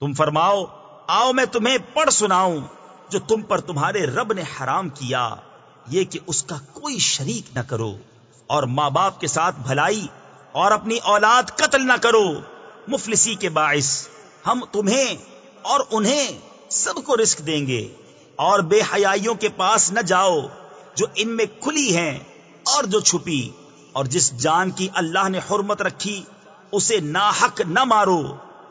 तुम फरमाओ, आओ मैं तुम्हें पढ़ सुनाऊं, जो तुम पर तुम्हारे रब ने हराम किया। ये कि उसका कोई शरीक न करो, और माँ बाप के साथ भलाई, और अपनी औलाद कत्ल न करो। मुफलिसी के बायस हम तुम्हें और उन्हें सबको रिस्क देंगे, और बेहयाइयों के पास न जाओ, जो इनमें खुली हैं और जो छुपी, और जिस जान की अल्लाह ने हुरमत रखी, उसे नाहक न मारो।